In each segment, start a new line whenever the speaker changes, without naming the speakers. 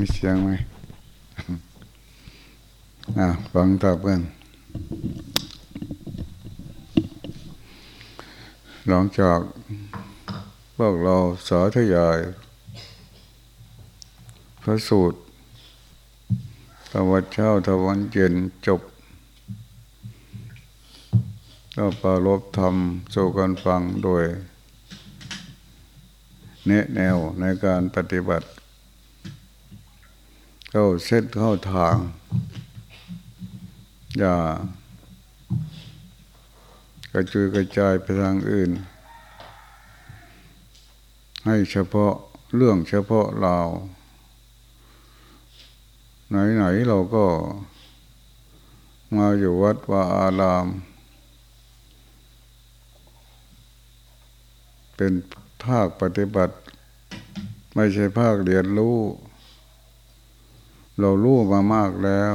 มีเสียงไหมอ่าฟังต่อเพื่อนหลังจากพวกเราสาธยาย พระสูตรตะวันเช้าตะวันเย็นจบก็ปรบธรรมสู่กันฟังโดยเนแนวในการปฏิบัติ เข้าเส้นเข้าทาง อย่ากระจุยกระจายไปทางอื่น ให้เฉพาะเรื่องเฉพาะเรา ไหนๆเราก็มาอยู่วัดวาอาราม เป็นภาคปฏิบัติ ไม่ใช่ภาคเรียนรู้ เรารู้มามากแล้ว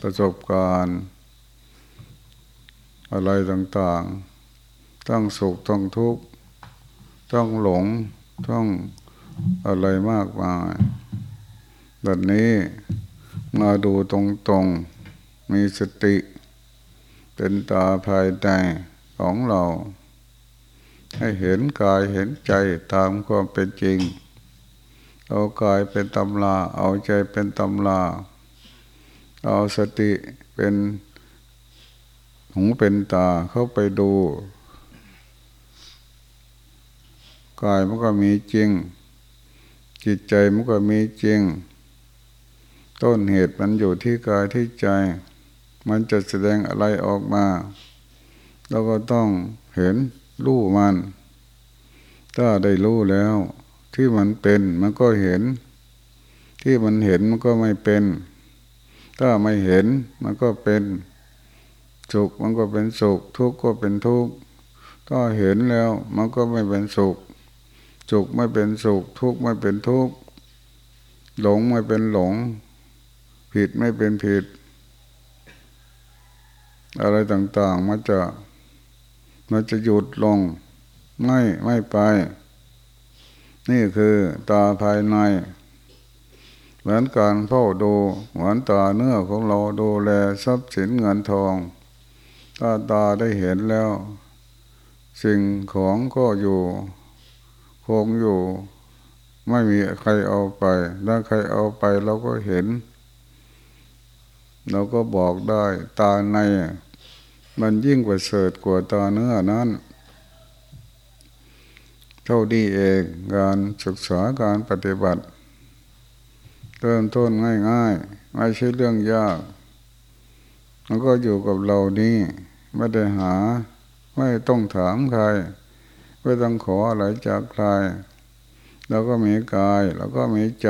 ประสบการณ์ อะไรต่างๆ ต้องสุขต้องทุกข์ต้องหลงต้องอะไรมากมายแบบนี้มาดูตรงๆ มีสติ เป็นตาภายในของเรา ให้เห็นกายเห็นใจตามความเป็นจริง เอากายเป็นตำลา เอาใจเป็นตำลา เอาสติเป็นหูเป็นตาเข้าไปดูกายมันก็มีจริง จิตใจมันก็มีจริง ต้นเหตุมันอยู่ที่กายที่ใจ มันจะแสดงอะไรออกมาเราก็ต้องเห็นรู้มัน ถ้าได้รู้แล้ว ที่มันเป็นมันก็เห็น ที่มันเห็นมันก็ไม่เป็น ถ้าไม่เห็นมันก็เป็นสุขมันก็เป็นสุข ทุกข์ก็เป็นทุกข์ถ้าเห็นแล้วมันก็ไม่เป็นสุข สุขไม่เป็นสุข ทุกข์ไม่เป็นทุกข์หลงไม่เป็นหลง ผิดไม่เป็นผิด อะไรต่างๆมันจะมันจะหยุดลง ไม่ไม่ไป นี่คือตาภายใน เหมือนการเฝ้าดูเหมือนตาเนื้อของเราดูแลทรัพย์สินเงินทองถ้าตาได้เห็นแล้ว สิ่งของก็อยู่คงอยู่ ไม่มีใครเอาไป ถ้าใครเอาไปเราก็เห็น เราก็บอกได้ ตาใน มันยิ่งกว่าเสดกว่าตาเนื้อนั้น ท่าดีเองการศึกษาการปฏิบัติเริ่มต้นง่ายๆ ไม่ใช่เรื่องยาก มันก็อยู่กับเรานี่ไม่ได้หา ไม่ต้องถามใคร ไม่ต้องขออะไรจากใครแล้วก็มีกาย แล้วก็มีใจ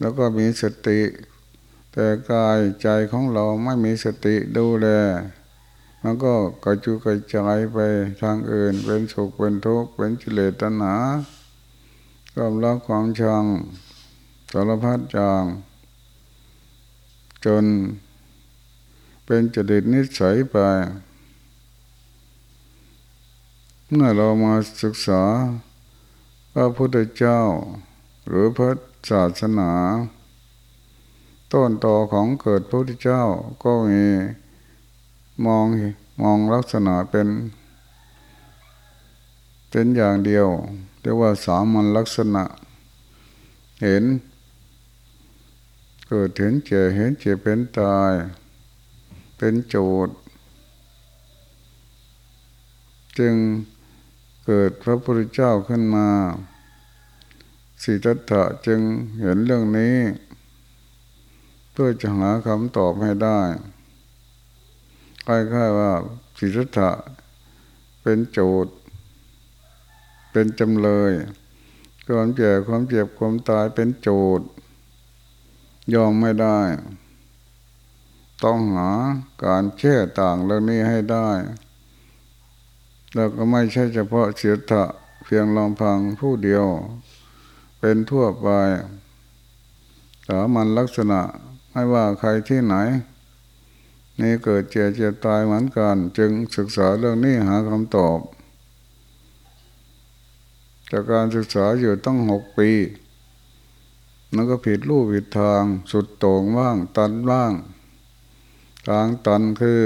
แล้วก็มีสติ แต่กายใจของเราไม่มีสติดูแล มันก็กระจุกระจายไปทางอื่น เป็นสุขเป็นทุกข์เป็นกิเลสตัณหาความรักความชังสารพัดจาง จนเป็นจดิตนิสัยไป เมื่อเรามาศึกษาพระพุทธเจ้า หรือพระศาสนา ต้นต่อของเกิดพระพุทธเจ้าก็มี มองมองลักษณะเป็น เป็นอย่างเดียวเรียกว่าสามัญลักษณะ เห็น เกิดเห็นเจ็เห็นเจ็เป็นตาย เป็นโจทย์จึงเกิดพระพุทธเจ้าขึ้นมาสิทธัตถะจึงเห็นเรื่องนี้ เพื่อจะหาคำตอบให้ได้ ใกล้ๆว่าสิทธะเป็นโจทย์ เป็นจำเลยความเจ็บความเจ็บความตายเป็นโจทย์ ยอมไม่ได้ ต้องหาการแช่ต่างเรื่องนี้ให้ได้ แล้วก็ไม่ใช่เฉพาะเสียถะเพียงลองพังผู้เดียว เป็นทั่วไปสามันลักษณะไม่ว่าใครที่ไหน นี่เกิดเจ็บเจ็บตายเหมือนกัน จึงศึกษาเรื่องนี้หาคำตอบ จากการศึกษาอยู่ตั้งหกปีมันก็ผิดรูปผิดทาง สุดโต่งบ้าง ตันบ้างทางตันคือ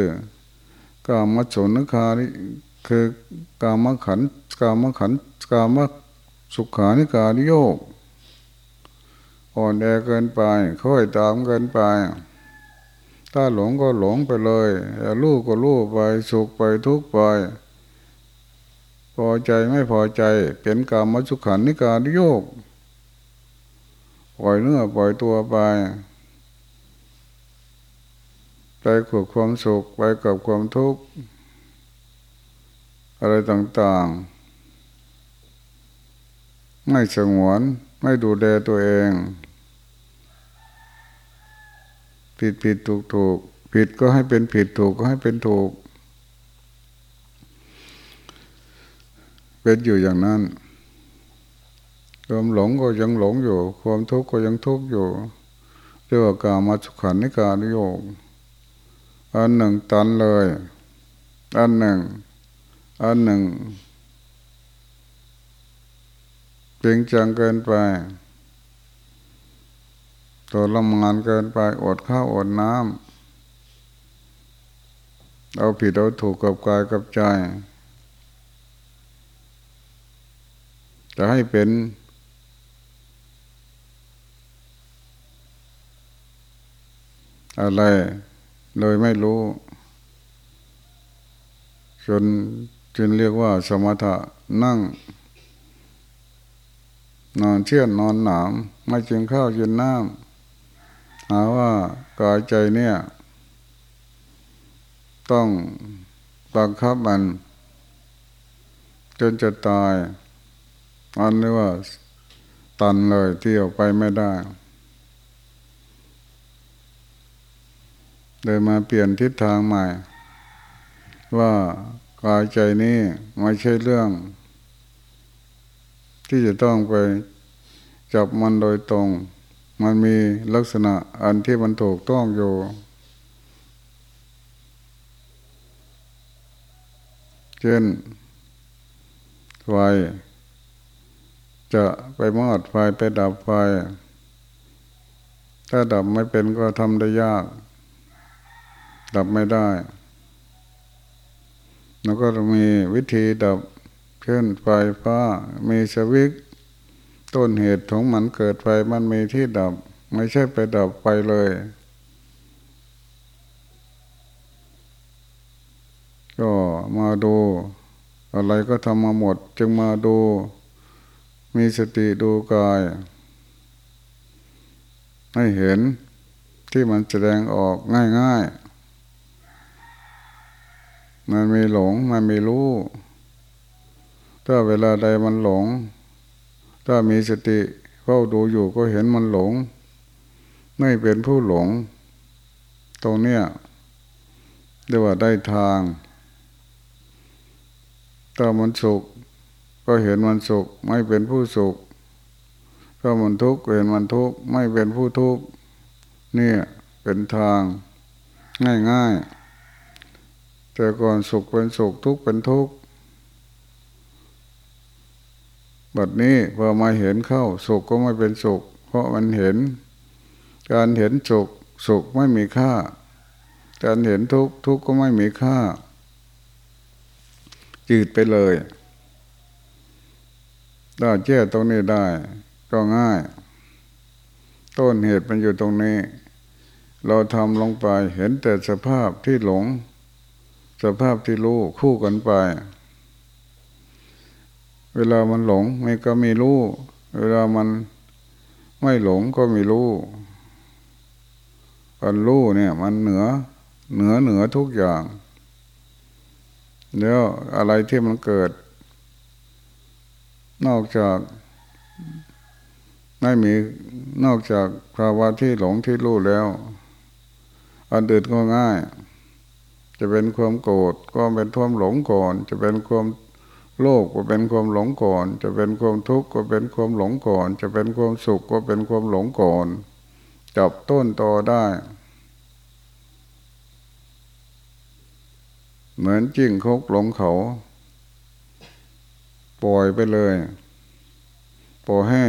กามสนคาริคือกามขันกามขันกามสุขานิการโยกอ่อนแอเกินไปค่อยตามเกินไป ถ้าหลงก็หลงไปเลยรู้ก็รู้ไปสุขไปทุกข์ไป พอใจไม่พอใจเป็นกามสุขันนิการโยกปล่อยเนื้อปล่อยตัวไปไปกับความสุขไปกับความทุกข์อะไรต่างๆ ไม่สงวนไม่ดูแลตัวเอง ผิดผิดถูกถูกผิดก็ให้เป็นผิดถูกก็ให้เป็นถูก เป็นอยู่อย่างนั้นความหลงก็ยังหลงอยู่ ความทุกข์ก็ยังทุกข์อยู่เรียกว่ากามาสุขันนิการโยกอันหนึ่งตันเลย อันหนึ่ง อันหนึ่งจริงจังเกินไป ตัวละมานเกินไปอดข้าวอดน้ำเอาผิดเอาถูกกับกายกับใจจะให้เป็นอะไรเลยไม่รู้ จนจนเรียกว่าสมถะนั่ง นอนเชื่อนนอนหนามไม่กินข้าวกินน้ำ หาว่ากายใจเนี่ย ต้องบังคับมัน จนจะตาย อันนี้ว่าตันเลยเที่ยวไปไม่ได้เลยมาเปลี่ยนทิศทางใหม่ ว่ากายใจนี้ไม่ใช่เรื่อง ที่จะต้องไปจับมันโดยตรง มันมีลักษณะอันที่มันถูกต้องอยู่เช่นไฟจะไปมอดไฟไปดับไฟ ถ้าดับไม่เป็นก็ทำได้ยาก ดับไม่ได้ แล้วก็มีวิธีดับเช่นไฟฟ้ามีสวิก ต้นเหตุของมันเกิดไฟมันมีที่ดับ ไม่ใช่ไปดับไฟเลย ก็มาดู อะไรก็ทำมาหมด จึงมาดู มีสติดูกาย ให้เห็นที่มันแสดงออกง่ายๆมันมีหลง มันมีรู้ ถ้าเวลาใดมันหลง ถ้ามีสติเฝ้าดูอยู่ก็เห็นมันหลง ไม่เป็นผู้หลง ตรงเนี้ยเรียกว่าได้ทาง ถ้ามันสุขก็เห็นมันสุข ไม่เป็นผู้สุข ถ้ามันทุกข์เห็นมันทุกข์ไม่เป็นผู้ทุกข์เนี่ยเป็นทางง่ายๆแต่ก่อนสุขเป็นสุขทุกข์เป็นทุกข์ บัดนี้พอมาเห็นเข้าสุขก็ไม่เป็นสุข เพราะมันเห็น การเห็นสุขสุขไม่มีค่า การเห็นทุกข์ทุกข์ก็ไม่มีค่า จืดไปเลยถ้าแก้ตรงนี้ได้ ก็ง่าย ต้นเหตุมันอยู่ตรงนี้ เราทำลงไปเห็นแต่สภาพที่หลง สภาพที่รู้คู่กันไป เวลามันหลงมันก็มีรู้ เวลามันไม่หลงก็มีรู้กันรู้เนี่ย มันเหนือ เหนือเหนือทุกอย่างแล้วอะไรที่มันเกิด นอกจากไม่มีนอกจากภาวะที่หลงที่รู้แล้ว อันเดินก็ง่าย จะเป็นความโกรธก็เป็นควมหลงก่อน จะเป็นความ โลภก็เป็นความหลงก่อน จะเป็นความทุกข์ก็เป็นความหลงก่อน จะเป็นความสุขก็เป็นความหลงก่อนจับต้นตอได้ เหมือนจิ้งคกหลงเขา ปล่อยไปเลยปล่อยให้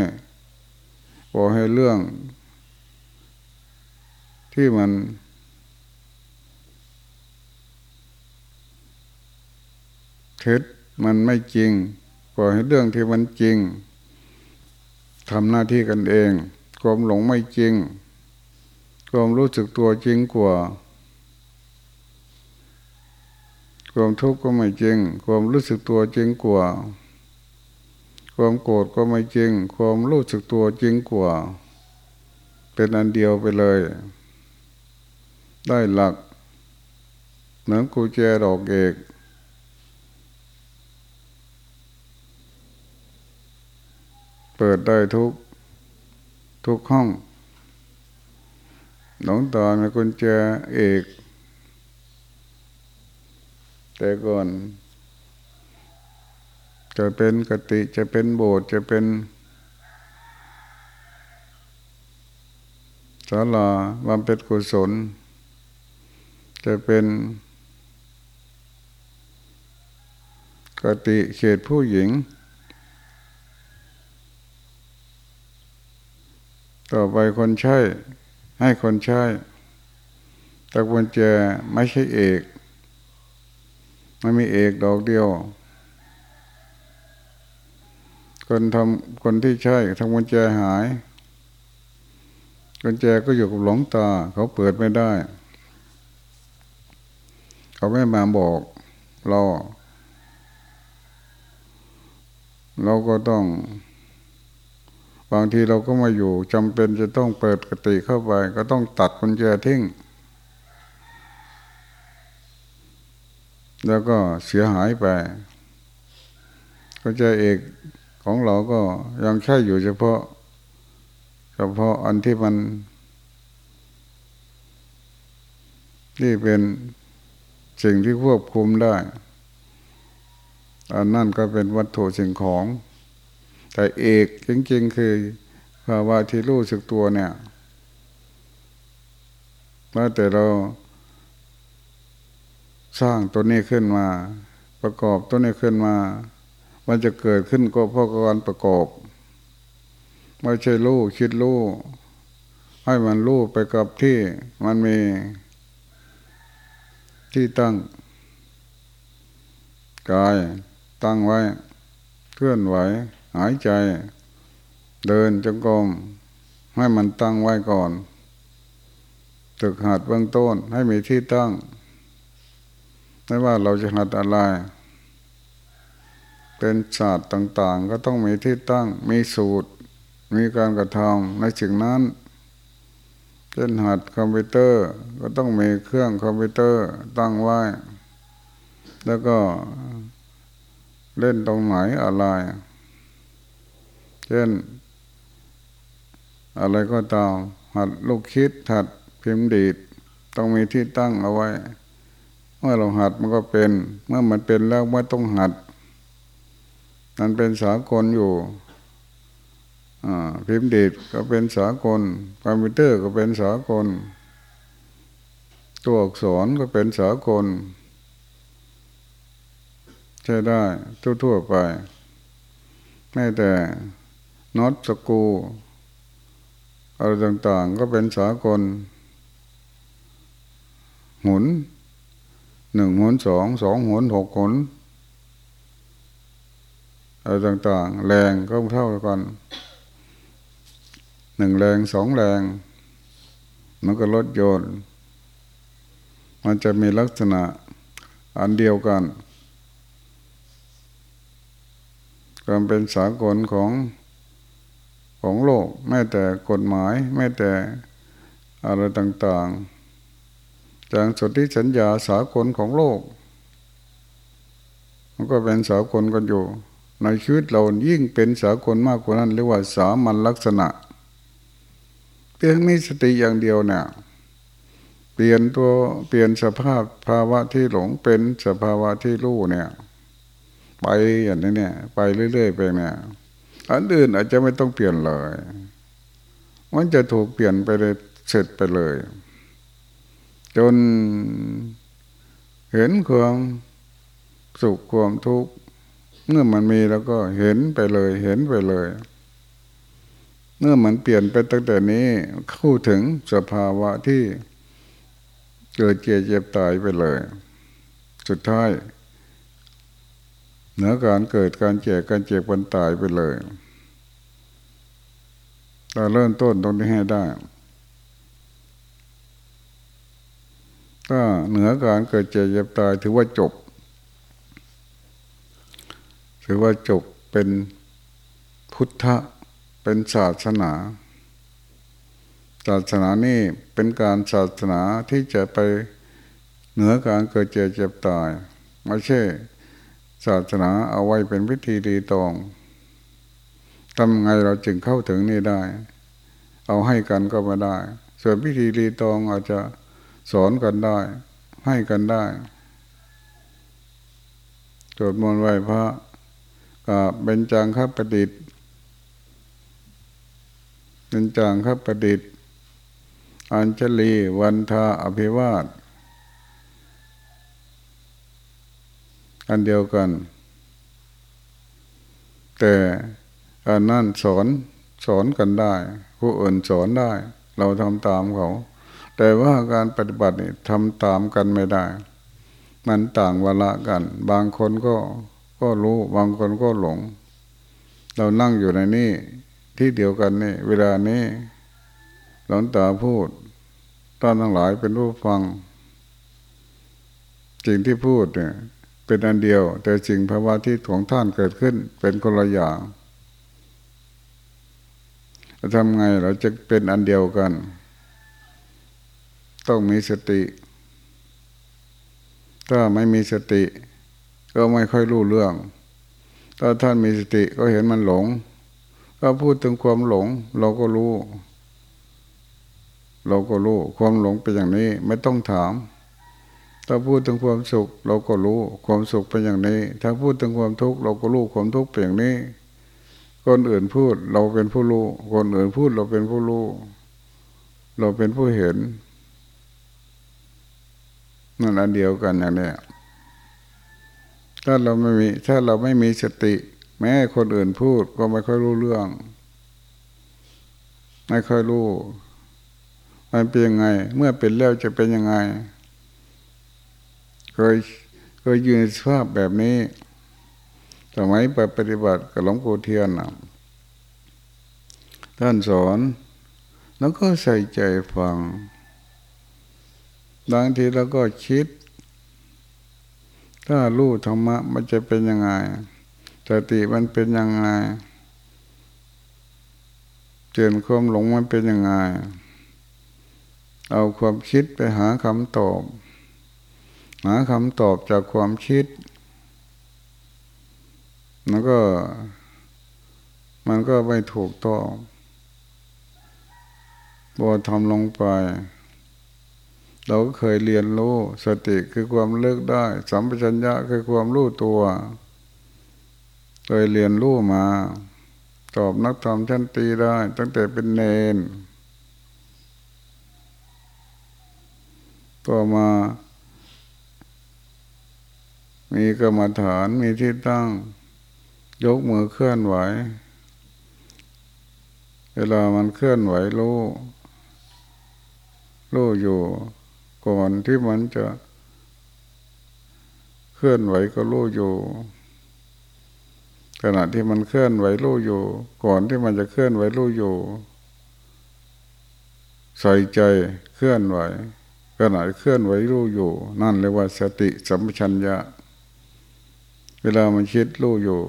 ปล่อยให้เรื่อง ที่มันเท็จ มันไม่จริงปล่อยให้เรื่องที่มันจริงทำหน้าที่กันเอง ความหลงไม่จริง ความรู้สึกตัวจริงกว่า ความทุกข์ก็ไม่จริง ความรู้สึกตัวจริงกว่า ความโกรธก็ไม่จริง ความรู้สึกตัวจริงกว่า เป็นอันเดียวไปเลย ได้หลักเหมือนกูแจดอกเอก ปิดได้ทุก ทุกห้อง หลงตาในกุญแจเอก แต่ก่อน จะเป็นกติจะเป็นโบสถ์จะเป็นศาลาบำเพ็ญกุศล จะเป็นกติเขตผู้หญิง ต่อไปคนใช้ ให้คนใช้แต่กุญแจไม่ใช่เอกไมันมีเอกดอกเดียว คนทำคนที่ใช้ทำกุญแจหายกุญแจก็อยู่กับหลงตา เขาเปิดไม่ได้ เขาไม่มาบอกเรา เราก็ต้อง บางทีเราก็มาอยู่จำเป็นจะต้องเปิดกติเข้าไป ก็ต้องตัดกุญแจทิ้ง แล้วก็เสียหายไปกุญแจเอกของเราก็ยังใช้อยู่เฉพาะ เฉพาะอันที่มัน ที่เป็นสิ่งที่ควบคุมได้อันนั่นก็เป็นวัตถุสิ่งของ แต่เอกจริง ๆ คือภาวะที่รู้สึกตัวเนี่ยเมื่อแต่เราสร้างตัวนี้ขึ้นมา ประกอบตัวนี้ขึ้นมา มันจะเกิดขึ้นก็เพราะการประกอบไม่ใช่รู้คิดรู้ให้มันรู้ไปกับที่มันมีที่ตั้งกายตั้งไว้เคลื่อนไหว หายใจ เดินจงกรมให้มันตั้งไว้ก่อนตึกหัดเบื้องต้นให้มีที่ตั้งไม่ว่าเราจะหัดอะไร เป็นศาสตร์ต่างๆ ก็ต้องมีที่ตั้ง มีสูตร มีการกระทำในสิ่งนั้นเช่นหัดคอมพิวเตอร์ก็ต้องมีเครื่องคอมพิวเตอร์ตั้งไว้ แล้วก็เล่นตรงไหนอะไร เช่น อะไรก็ตามหัดลูกคิดหัดพิมพ์ดีดต้องมีที่ตั้งเอาไว้ เมื่อเราหัดมันก็เป็น เมื่อมันเป็นแล้วไม่ต้องหัดมันเป็นสากลอยู่พิมพ์ดีดก็เป็นสากลคอมพิวเตอร์ก็เป็นสากล ตัวอักษรก็เป็นสากล ใช้ได้ทั่วๆไปแม้แต่ น็อตสกูอะไรต่างๆ ก็เป็นสากล หมุนหนึ่งหมุนสองสองหมุนหกหมุนอะไรต่างๆ แรงก็เท่ากันหนึ่งแรงสองแรง มันก็ลดโยนมันจะมีลักษณะอันเดียวกันการเป็นสากลของ ของโลก แม้แต่กฎหมาย แม้แต่อะไรต่างๆจากสติสัญญาสากลของโลก มันก็เป็นสากลกันอยู่ ในชีวิตเรายิ่งเป็นสากลมากกว่านั้นเรียกว่าสามัญลักษณะเพียงมีสติอย่างเดียวเนี่ยเปลี่ยนตัวเปลี่ยนสภาพภาวะที่หลงเป็นสภาวะที่รู้เนี่ย ไปอย่างนี้เนี่ย ไปเรื่อยๆไปเนี่ย อันอื่นอาจจะไม่ต้องเปลี่ยนเลย มันจะถูกเปลี่ยนไปเลยเสร็จไปเลย จนเห็นความสุขความทุกข์เมื่อมันมีแล้วก็เห็นไปเลย เห็นไปเลย เมื่อมันเปลี่ยนไปตั้งแต่นี้เข้าถึงสภาวะที่เกิดเจ็บเจ็บตายไปเลย สุดท้าย เหนือการเกิดการเจ็บการเจ็บการตายไปเลยเราเริ่มต้นตรงนี้ให้ได้ ถ้าเหนือการเกิดเจ็บเจ็บตายถือว่าจบ ถือว่าจบเป็นพุทธะเป็นศาสนา ศาสนานี่เป็นการศาสนาที่จะไปเหนือการเกิดเจ็บเจ็บตายไม่ใช่ ศาสนาเอาไว้เป็นวิธีดีตองทำไงเราจึงเข้าถึงนี่ได้ เอาให้กันก็ม่ได้ ส่วนวิธีดีตองอาจจะสอนกันได้ ให้กันได้จดมนต์ไหวพระกับเบญจางคประดิษฐ์เบญจางคประดิษฐ์อัญชลีวันทาอภิวาท อันเดียวกัน แต่อันนั่นสอนสอนกันได้ ผู้อื่นสอนได้ เราทำตามเขา แต่ว่าการปฏิบัตินี่ทำตามกันไม่ได้ มันต่างเวลากัน บางคนก็ก็รู้บางคนก็หลง เรานั่งอยู่ในนี่ที่เดียวกันนี่เวลานี้หลวงตาพูดท่านทั้งหลายเป็นผู้ฟังสิ่งที่พูดเนี่ย เป็นอันเดียว แต่สิ่งภาวะที่ของท่านเกิดขึ้น เป็นคนละอย่างทำไงเราจะเป็นอันเดียวกัน ต้องมีสติ ถ้าไม่มีสติ ก็ไม่ค่อยรู้เรื่อง ถ้าท่านมีสติก็เห็นมันหลง ก็พูดถึงความหลง เราก็รู้ เราก็รู้ ความหลงเป็นอย่างนี้ไม่ต้องถาม ถ้าพูดถึงความสุขเราก็รู้ความสุขเป็นอย่างนี้ ถ้าพูดถึงความทุกข์เราก็รู้ความทุกข์เป็นอย่างนี้ คนอื่นพูดเราเป็นผู้รู้ คนอื่นพูดเราเป็นผู้รู้ เราเป็นผู้เห็นนั่นอันเดียวกันอย่างนี้ถ้าเราไม่มีถ้าเราไม่มีสติ แม้คนอื่นพูดก็ไม่ค่อยรู้เรื่อง ไม่ค่อยรู้มันเป็นยังไง เมื่อเป็นแล้วจะเป็นยังไง เคยเคยอยู่ในสภาพแบบนี้สมัยไปปฏิบัติกับหลวงปู่เทียนนะท่านสอนแล้วก็ใส่ใจฟังบางทีเราก็คิด ถ้ารู้ธรรมะมันจะเป็นยังไงสติมันเป็นยังไงเจนความหลงมันเป็นยังไง เอาความคิดไปหาคำตอบ หาคำตอบจากความคิดมันก็ มันก็ไม่ถูกต้องบอทำลงไป เราก็เคยเรียนรู้ สติคือความเลิกได้ สัมปชัญญะคือความรู้ตัว เคยเรียนรู้มา ตอบนักธรรมชั้นตีได้ ตั้งแต่เป็นเนนก็มา มีกรรมฐานมีที่ตั้ง ยกมือเคลื่อนไหว เวลามันเคลื่อนไหวรู้รู้อยู่ ก่อนที่มันจะเคลื่อนไหวก็รู้อยู่ขณะที่มันเคลื่อนไหวรู้อยู่ ก่อนที่มันจะเคลื่อนไหวรู้อยู่ ใส่ใจเคลื่อนไหวขณะเคลื่อนไหวรู้อยู่ นั่นเรียกว่าสติสัมปชัญญะ เวลามันคิดรู้อยู่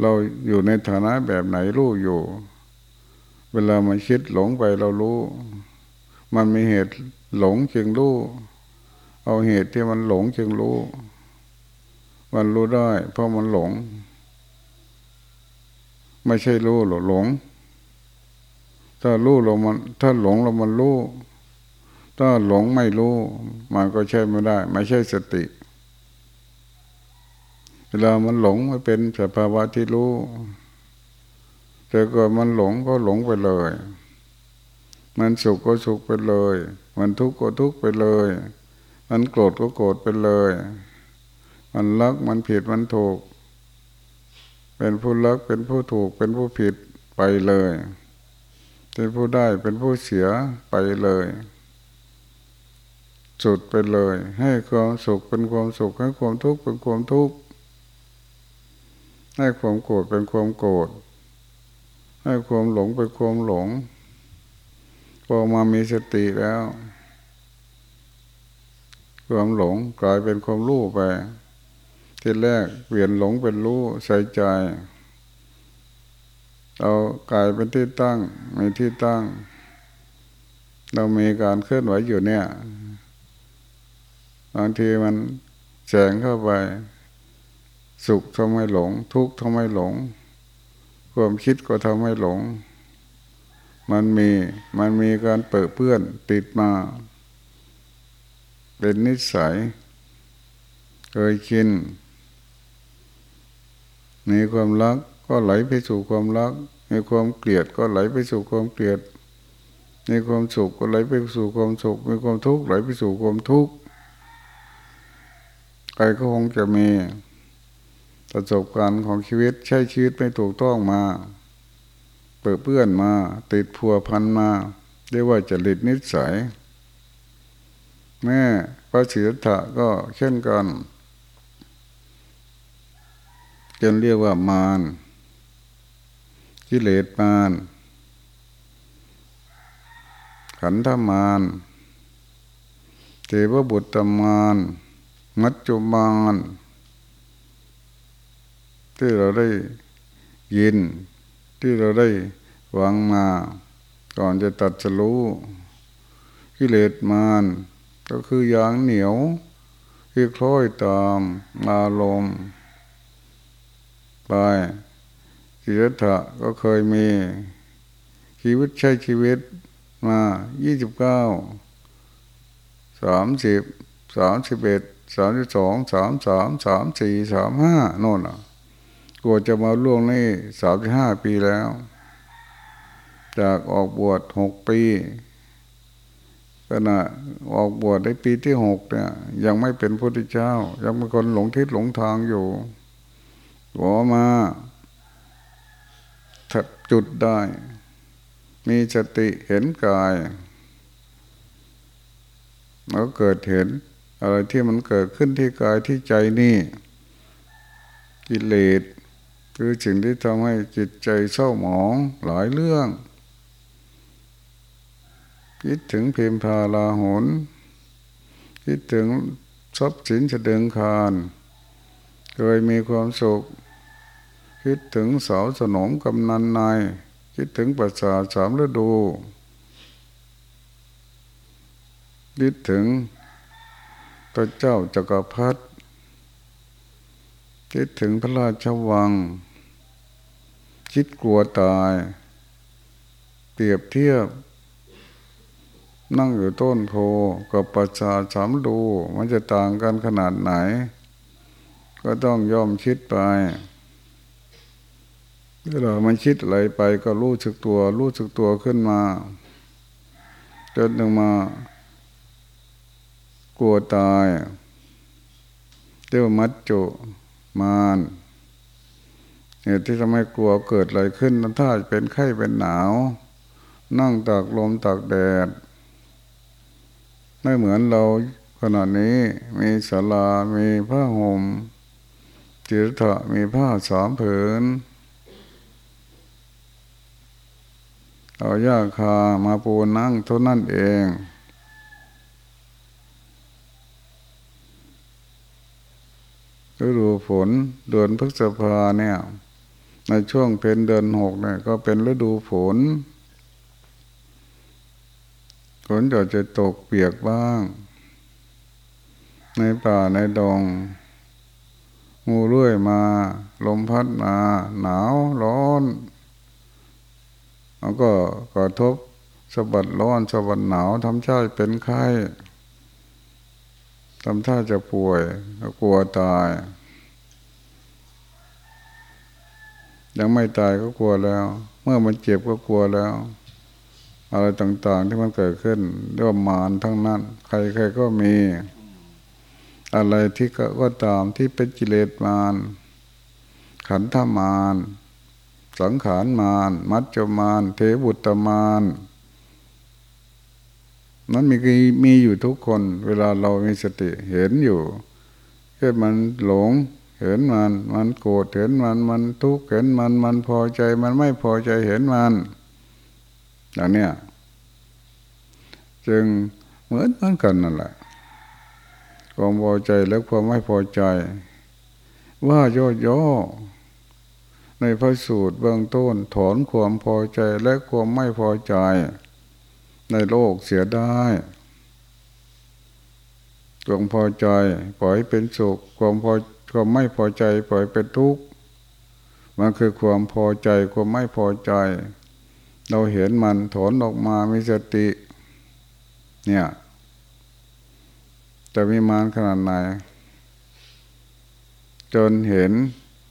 เราอยู่ในฐานะแบบไหนรู้อยู่ เวลามันคิดหลงไปเรารู้ มันมีเหตุหลงจึงรู้ เอาเหตุที่มันหลงจึงรู้ มันรู้ได้ เพราะมันหลง ไม่ใช่รู้หรอหลง ถ้ารู้เรามัน ถ้าหลงเรามันรู้ ถ้าหลงไม่รู้ มันก็ใช่ไม่ได้ ไม่ใช่สติ ลามันหลงมันเป็นสภาวะที่รู้แต่ก่อนมันหลงก็หลงไปเลย มันสุขก็สุขไปเลย มันทุกข์ก็ทุกข์ไปเลย มันโกรธก็โกรธไปเลย มันรักมันผิดมันถูก เป็นผู้รักเป็นผู้ถูกเป็นผู้ผิดไปเลย เป็นผู้ได้เป็นผู้เสียไปเลย สุดไปเลย ให้ความสุขเป็นความสุขให้ความทุกข์เป็นความทุกข์ ให้ความโกรธเป็นความโกรธให้ความหลงเป็นความหลงพอมามีสติแล้ว ความหลงกลายเป็นความรู้ไป ทีแรกเปลี่ยนหลงเป็นรู้ใส่ใจเรากลายเป็นที่ตั้งมีที่ตั้ง เรามีการเคลื่อนไหวอยู่เนี่ยบางทีมันแสงเข้าไป สุขทำให้หลง ทุกข์ทำให้หลง ความคิดก็ทำให้หลง มันมีมันมีการเปิดเพื่อนติดมา เป็นนิสัย เคยชินมีความรักก็ไหลไปสู่ความรักมีความเกลียดก็ไหลไปสู่ความเกลียดมีความสุขก็ไหลไปสู่ความสุขมีความทุกข์ไหลไปสู่ความทุกข์ใครก็คงจะมี ประสบการณ์ของชีวิตใช้ชีวิตไม่ถูกต้องมา เปิดเพื่อนมา ติดพัวพันมาเรียกว่าจะหลิดนิสัย แม่พระศิทธะก็เช่นกันจนเรียกว่ามารกิเลสมารขันธมารเทวบุตรมารมัจจุมาร ที่เราได้ยินที่เราได้หวังมา ก่อนจะตัดสรู้กิเลสมารก็คืออย่างเหนียวที่คล้อยตามอารมณ์ไปสิทธะก็เคยมี ชีวิตใช้ชีวิตมายี่สิบเก้าสามสิบสามสิบเอ็ดสามสิบสองสามสามสามสี่สามห้าโน่นอะ กลัวจะมาล่วงนี่สามห้าปีแล้ว จากออกบวชหกปีขณะออกบวชในปีที่หกเนี่ย ยังไม่เป็นพระพุทธเจ้า ยังเป็นคนหลงทิศหลงทางอยู่หัวมาถัดจุดได้ มีสติเห็นกายแล้วเกิดเห็น อะไรที่มันเกิดขึ้นที่กายที่ใจนี่ กิเลส คือสิ่งที่ทำให้จิตใจเศร้าหมองหลายเรื่อง คิดถึงเพียมพาลาหนคิดถึงทรัพย์สินเฉดิงคารเคยมีความสุข คิดถึงสาวสนมกำนันนายคิดถึงประสาสามฤดู คิดถึงพระเจ้าจักรพรรดิ คิดถึงพระราชวัง คิดกลัวตาย เปรียบเทียบ นั่งอยู่ต้นโพกับประชาสามดู มันจะต่างกันขนาดไหน ก็ต้องยอมคิดไปเวลามันคิดอะไรไปก็รู้สึกตัว รู้สึกตัวขึ้นมาจนถึงมา กลัวตายเรียกว่ามัจจุ มานเหตุที่ทำให้กลัวเกิดอะไรขึ้นถ้าเป็นไข้เป็นหนาว นั่งตากลมตากแดด ไม่เหมือนเราขณะนี้มีศาลา มีผ้าห่มจิตะมีผ้าสามผืน เอายาคามาปูนั่งเท่านั้นเอง ฤดูฝนเดือนพฤษภาเนี่ย ในช่วงเป็นเดือนหกเนี่ยก็เป็นฤดูฝนฝนจะจะตกเปียกบ้าง ในป่าในดงงูเรื่อยมา ลมพัดมา หนาวร้อนแล้วก็กระทบสะบัดร้อนสะบัดหนาวทำช่เป็นไข้ทำท่าจะป่วยก็กลัวตาย ยังไม่ตายก็กลัวแล้ว เมื่อมันเจ็บก็กลัวแล้ว อะไรต่างๆที่มันเกิดขึ้นเรียมารทั้งนั้น ใครๆก็มี อะไรที่ก็ตามที่เป็นกิเลสมารขันธมารสังขารมานมัจจมานเทบุตรมานนั้นมีมีอยู่ทุกคน เวลาเรามีสติเห็นอยู่แค่มันหลง เห็นมัน มันโกรธเห็นมัน มันทุกข์เห็นมัน มันพอใจ มันไม่พอใจเห็นมันอย่างเนี้ยจึงเหมือนเหมือนกันนั่นแหละความพอใจและความไม่พอใจ ว่าย่อๆในพระสูตรเบื้องต้นถอนความพอใจและความไม่พอใจ ในโลกเสียได้ความพอใจปล่อยเป็นสุข ความพอ ความไม่พอใจปล่อยเป็นทุกข์มันคือความพอใจความไม่พอใจ เราเห็นมันถอนออกมามีสติ เนี่ยจะมีมานขนาดไหน จนเห็น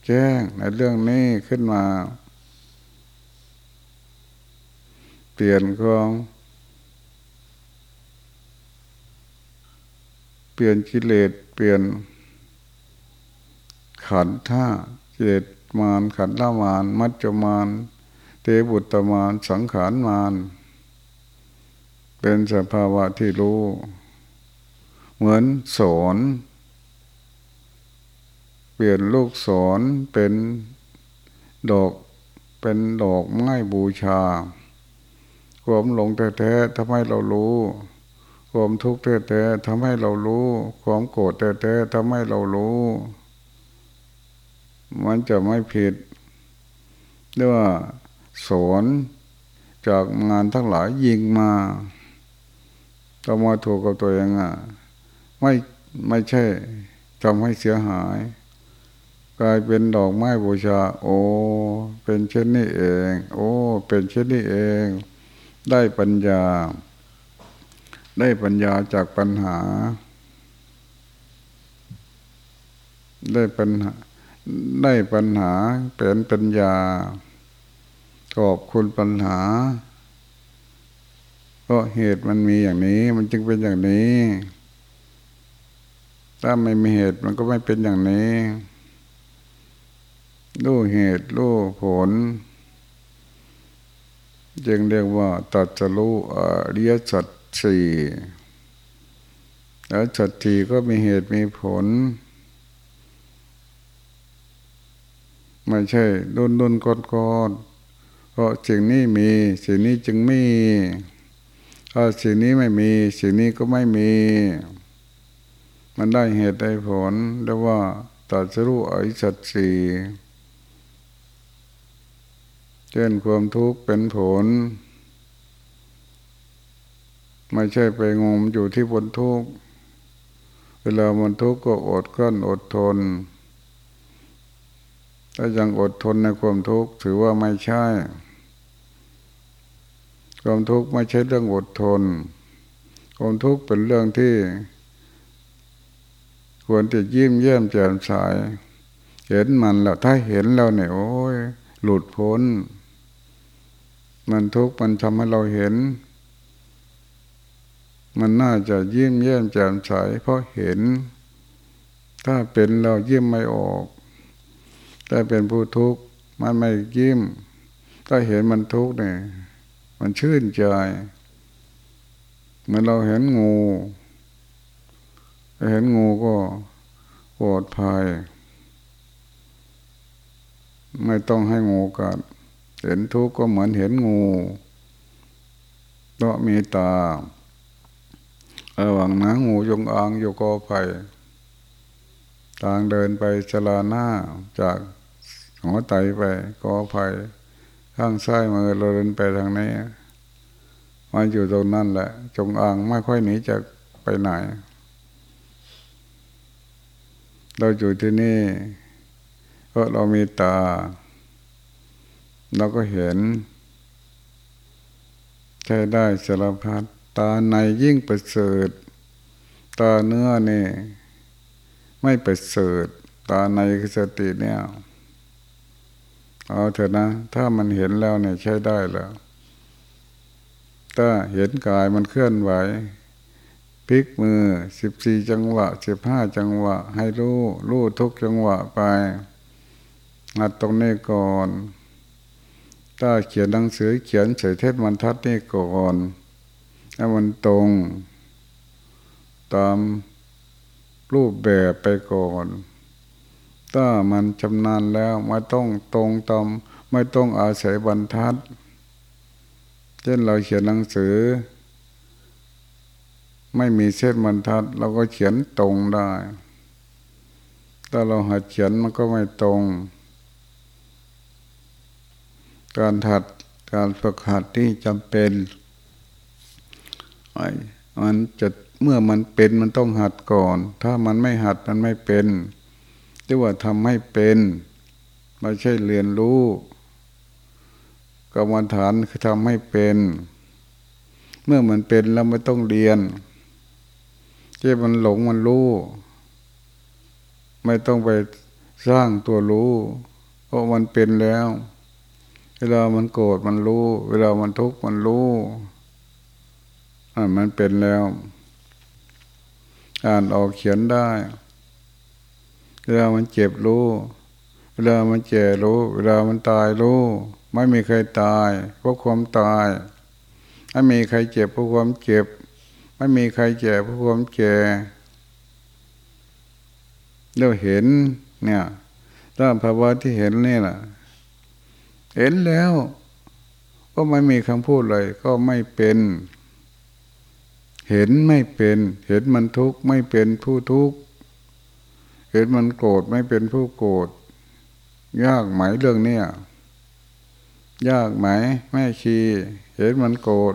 แจ้งในเรื่องนี้ขึ้นมา เปลี่ยนความเปลี่ยนกิเลสเปลี่ยน ขันท่าเลสมานขันละมาน มัจจมานเตบุตรมาน สังขารมาน เป็นสภาวะที่รู้ เหมือนสอนเปลี่ยนลูกสอนเป็นดอกเป็นดอกไม้บูชา ความหลงแท้ๆทำให้เรารู้ ความทุกข์แท้ๆทำให้เรารู้ ความโกรธแท้ๆทำให้เรารู้ มันจะไม่ผิดเรียกว่าสอนจากงานทั้งหลายยิงมาต้อมาถูกกับตัวเองอะไม่ไม่ใช่ทำให้เสียหาย กลายเป็นดอกไม้บูชา โอ้เป็นเช่นนี้เอง โอ้ เป็นเช่นนี้เอง ได้ปัญญา ได้ปัญญาจากปัญหา ได้ปัญหา ได้ปัญหาเป็นปัญญาขอบคุณปัญหา ก็เหตุมันมีอย่างนี้ มันจึงเป็นอย่างนี้ ถ้าไม่มีเหตุมันก็ไม่เป็นอย่างนี้รู้เหตุรู้ผล จึงเรียกว่าตัดจะรู้อริยสัจสี่แล้วสัตทีก็มีเหตุมีผล ไม่ใช่ดุนดุนก้อดกอดเพราะสิ่งนี้มีสิ่งนี้จึงมีถ้าสิ่งนี้ไม่มีสิ่งนี้ก็ไม่มี มันได้เหตุได้ผลเรียกว่าตัดสู้อริสัตสีเช่นความทุกข์เป็นผล ไม่ใช่ไปงมอยู่ที่บนทุกข์เวลามันทุกข์ก็อดกลั้นอดทน ถ้ายังอดทนในความทุกข์ถือว่าไม่ใช่ ความทุกข์ไม่ใช่เรื่องอดทน ความทุกข์เป็นเรื่องที่ ควรจะยิ้มเยี่ยมแจ่มใสเห็นมันแล้วถ้าเห็นแล้วเนี่ยโอ้ยหลุดพ้น มันทุกข์มันทำให้เราเห็น มันน่าจะยิ้มเยี่ยมแจ่มใสเพราะเห็น ถ้าเป็นเรายิ้มไม่ออก ถ้าเป็นผู้ทุกข์มันไม่ยิ้ม ถ้าเห็นมันทุกข์เนี่ยมันชื่นใจเหมือนเราเห็นงูเห็นงูก็ปลอดภัย ไม่ต้องให้งูกัดเห็นทุกข์ก็เหมือนเห็นงูเพราะมีตาระหว่างนางูยงอางอยู่กอไผ่ทางเดินไปชลาหน้าจาก หัวไตไปกอไผ่ข้างซ้ายมือเราเดินไปทางนี้มาอยู่ตรงนั้นแหละ จงอางไม่ค่อยหนีจากไปไหน เราอยู่ที่นี่เพราะเรามีตา เราก็เห็น ใช้ได้สารพัดตาในยิ่งประเสริฐตาเนื้อนี่ ไม่ประเสริฐตาในคือสติเนี่ย เอาเถอะนะ ถ้ามันเห็นแล้วเนี่ยใช้ได้แล้ว ถ้าเห็นกายมันเคลื่อนไหวพลิกมือสิบสี่จังหวะสิบห้าจังหวะ ให้รู้รู้ทุกจังหวะไปหัดตรงนี้ก่อน ถ้าเขียนหนังสือเขียนใส่เทศมันทัดนี่ก่อนให้มันตรง ตามรูปแบบไปก่อน ถ้ามันชำนาญแล้วไม่ต้องตรงตามไม่ต้องอาศัยบรรทัด เช่นเราเขียนหนังสือ ไม่มีเส้นบรรทัด เราก็เขียนตรงได้ ถ้าเราหัดเขียนมันก็ไม่ตรง การถัดการฝึกหัดที่จำเป็นไอ้มันจะเมื่อมันเป็นมันต้องหัดก่อน ถ้ามันไม่หัดมันไม่เป็น ที่ว่าทำให้เป็นไม่ใช่เรียนรู้กรรมฐานคือทำให้เป็น เมื่อมันเป็นแล้วไม่ต้องเรียนที่มันหลงมันรู้ ไม่ต้องไปสร้างตัวรู้ เพราะมันเป็นแล้ว เวลามันโกรธมันรู้ เวลามันทุกข์มันรู้อ่ามันเป็นแล้ว อ่านออกเขียนได้ เวลามันเจ็บรู้ เวลามันเจ็บรู้ เวลามันตายรู้ ไม่มีใครตายเพราะความตาย ไม่มีใครเจ็บเพราะความเจ็บ ไม่มีใครเจ็บเพราะความเจ็บเราเห็นเนี่ยถ้าภาวะที่เห็นนี่แหละเห็นแล้วก็ไม่มีคำพูดเลยก็ไม่เป็น เห็นไม่เป็น เห็นมันทุกข์ไม่เป็นผู้ทุกข์ เห็นมันโกรธไม่เป็นผู้โกรธยากไหมเรื่องเนี้ยยากไหมแม่ชีเห็นมันโกรธ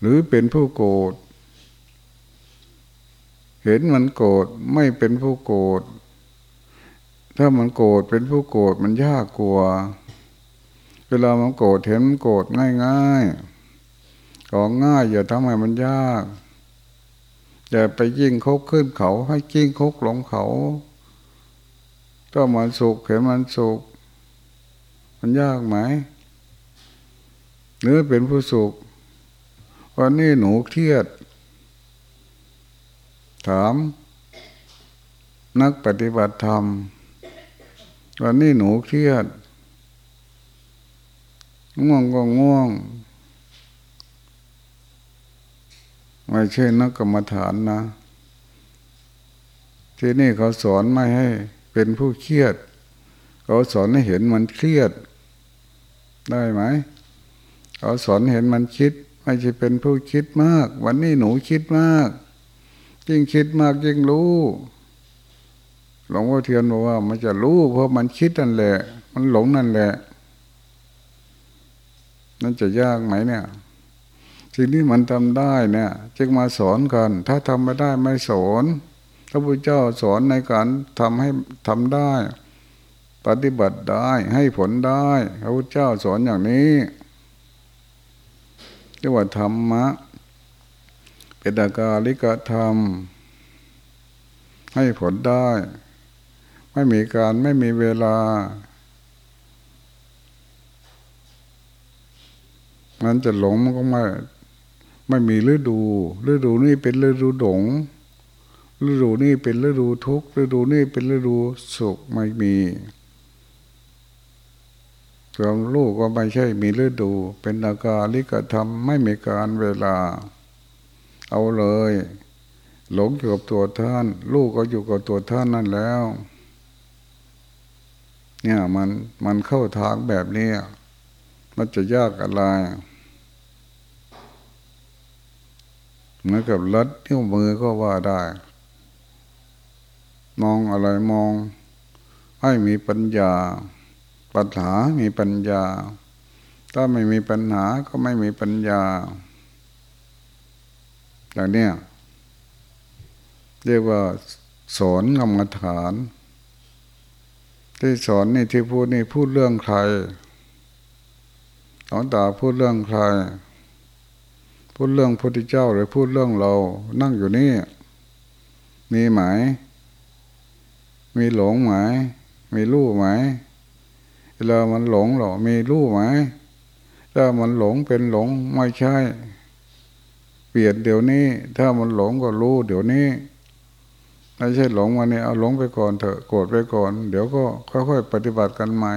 หรือเป็นผู้โกรธเห็นมันโกรธไม่เป็นผู้โกรธถ้ามันโกรธเป็นผู้โกรธมันยากกว่าเวลามันโกรธเห็นมันโกรธง่ายๆของง่ายอย่าทำให้มันยาก อย่าไปยิ่งคกขึ้นเขา ให้ยิ่งคกลงเขาถ้ามันสุขเห็นมันสุขมันยากไหมเนื้อเป็นผู้สุขวันนี้หนูเครียด ถาม นักปฏิบัติธรรม วันนี้หนูเครียด ง่วงก็ง่วง ไม่ใช่นักกรรมฐานนะ ที่นี่เขาสอนไม่ให้เป็นผู้เครียด เขาสอนให้เห็นมันเครียด ได้ไหม เขาสอนเห็นมันคิด ไม่ใช่เป็นผู้คิดมาก วันนี้หนูคิดมาก ยิ่งคิดมากยิ่งรู้หลวงพ่อเทียนบอกว่ามันจะรู้เพราะมันคิดนั่นแหละ มันหลงนั่นแหละนั่นจะยากไหมเนี่ย สิ่งที่มันทำได้เนี่ยจึงมาสอนกัน ถ้าทำไม่ได้ไม่สอนพระพุทธเจ้าสอนในการทำให้ทำได้ ปฏิบัติได้ให้ผลได้พระพุทธเจ้าสอนอย่างนี้เรียกว่าธรรมะเป็นอาการลิกธรรม ให้ผลได้ ไม่มีการไม่มีเวลา มันจะหลงมันก็ไม่ ไม่มีฤดู ฤดูนี้เป็นฤดูดงฤดูนี้เป็นฤดูทุกฤดูนี้เป็นฤดูสุขไม่มีความลูกก็ไม่ใช่มีฤดู เป็นอาการลิกธรรมไม่มีการเวลา เอาเลย หลงอยู่กับตัวท่าน ลูกก็อยู่กับตัวท่านนั่นแล้ว เนี่ยมันมันเข้าทางแบบนี้มันจะยากอะไร เหมือนกับลัดนิ้วมือก็ว่าได้ มองอะไรมอง ให้มีปัญญา ปัญหามีปัญญา ถ้าไม่มีปัญหาก็ไม่มีปัญญาอย่างนี้เรียกว่าสอนกรรมฐาน ที่สอนนี่ที่พูดนี่พูดเรื่องใครสอนตาพูดเรื่องใคร พูดเรื่องพระพุทธเจ้าหรือพูดเรื่องเรา นั่งอยู่นี่ มีไหมมีหลงไหมมีรู้ไหมเวลามันหลงหรอ มีรู้ไหมถ้ามันหลงเป็นหลงไม่ใช่ เปลี่ยนเดี๋ยวนี้ ถ้ามันหลงก็รู้เดี๋ยวนี้ไม่ใช่หลงวันนี้เอาหลงไปก่อนเถอะโกรธไปก่อน เดี๋ยวก็ค่อยๆปฏิบัติกันใหม่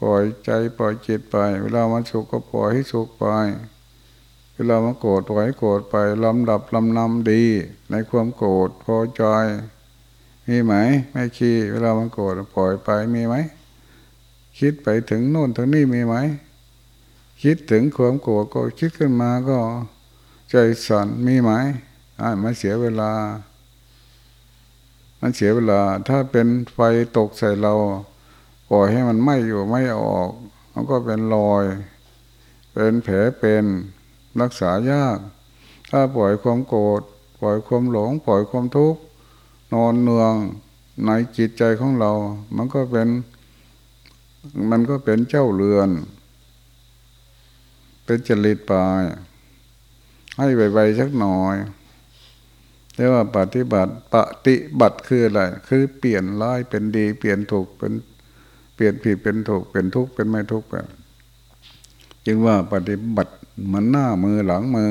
ปล่อยใจปล่อยจิตไป เวลามันสุขก็ปล่อยให้สุขไป เวลามันโกรธปล่อยให้โกรธไปลำดับลำนำดี ในความโกรธพอใจมีไหมไม่คีเวลามันโกรธปล่อยไปมีไหมคิดไปถึงโน่นถึงนี่มีไหมคิดถึงความโกรธก็คิดขึ้นมาก็ใจสั่นมีไหมอ่ามันเสียเวลา มันเสียเวลา ถ้าเป็นไฟตกใส่เราปล่อยให้มันไหม้อยู่ไม่ออก มันก็เป็นรอย เป็นแผลเป็น รักษายาก ถ้าปล่อยความโกรธปล่อยความหลง ปล่อยความทุกข์นอนเนืองในจิตใจของเรา มันก็เป็น มันก็เป็นเจ้าเรือน เป็นจริตไปให้ไวๆสักหน่อยเรียกว่าปฏิบัติปฏิบัติคืออะไร คือเปลี่ยนร้ายเป็นดี เปลี่ยนถูกเป็นเปลี่ยนผิดเป็นถูกเป็นทุกข์เป็นไม่ทุกข์กันจึงว่าปฏิบัติ มือนหน้ามือหลังมือ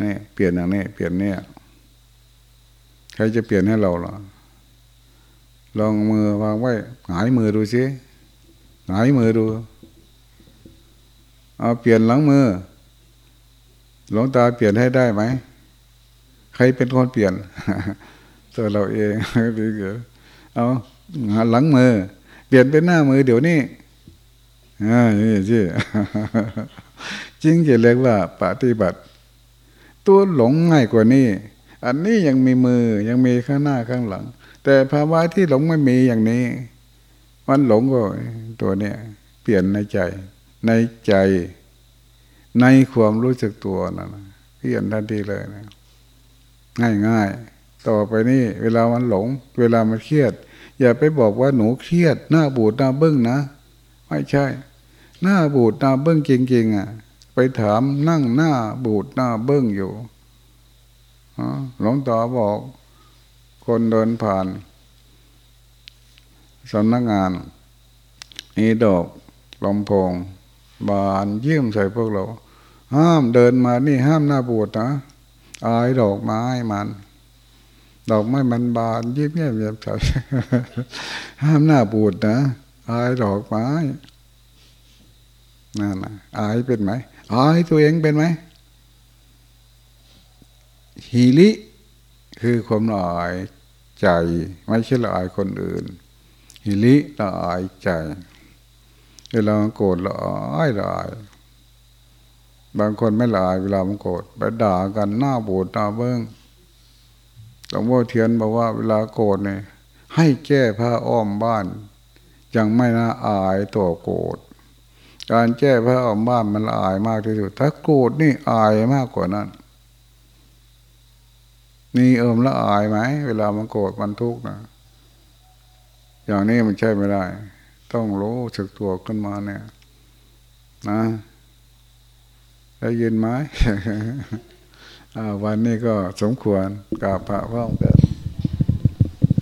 นี่เปลี่ยนอย่างนี้เปลี่ยนเนี่ยใครจะเปลี่ยนให้เราล่ะลองมือวางไว้หงายมือดูสิหงายมือดู เอาเปลี่ยนหลังมือ หลวงตาเปลี่ยนให้ได้ไหม ใครเป็นคนเปลี่ยนตัวเราเองดีเกิเอาหลังมือ เปลี่ยนเป็นหน้ามือเดี๋ยวนี้อ่านี่สิ จริงจะเรียกว่าปฏิบัติ ตัวหลงง่ายกว่านี้ อันนี้ยังมีมือยังมีข้างหน้าข้างหลัง แต่ภาวะที่หลงไม่มีอย่างนี้ มันหลงก็ตัวเนี้ยเปลี่ยนในใจ ในใจในความรู้สึกตัวนั่นเปลี่ยนทันทีเลยนะง่ายง่ายต่อไปนี่เวลามันหลง เวลามันเครียด อย่าไปบอกว่าหนูเครียด หน้าบูดหน้าเบึ้งนะ ไม่ใช่ หน้าบูดหน้าเบิ้งจริงๆอะ ไปถามนั่งหน้าบูดหน้าเบิ้งอยู่หลวงตาบอก คนเดินผ่านสำนักงานมีดอกลำโพง บานเยี่ยมใส่พวกเรา ห้ามเดินมานี่ห้ามหน้าบูดนะอายดอกไม้มันดอกไม้มันบานยิ้มเยี่ยมเยี่ยมใส่ห้ามหน้าบูดนะอายดอกไม้นั่นนะอายเป็นไหม อายตัวเองเป็นไหมฮีริคือความละอายใจ ไม่ใช่ละอายคนอื่นฮิริละอายใจเวลาโกรธละอายละอายบางคนไม่ละอายเวลามันโกรธไปด่ากันหน้าบูดหน้าเบิ้งหลวงพ่อเทียนบอกว่าเวลาโกรธเนี่ยให้แก้ผ้าอ้อมบ้าน ยังไม่น่าอายตัวโกรธ การแก้ผ้าอ้อมบ้านมันอายมากที่สุด ถ้าโกรธนี่อายมากกว่านั้นมีเอิมละอายไหมเวลามันโกรธมันทุกข์นะอย่างนี้มันใช่ไม่ได้ ต้องรู้สึกตัวขึ้นมาเนี่ย นะได้ยินไหมวันนี้ก็สมควรกับพระพ่อเกิด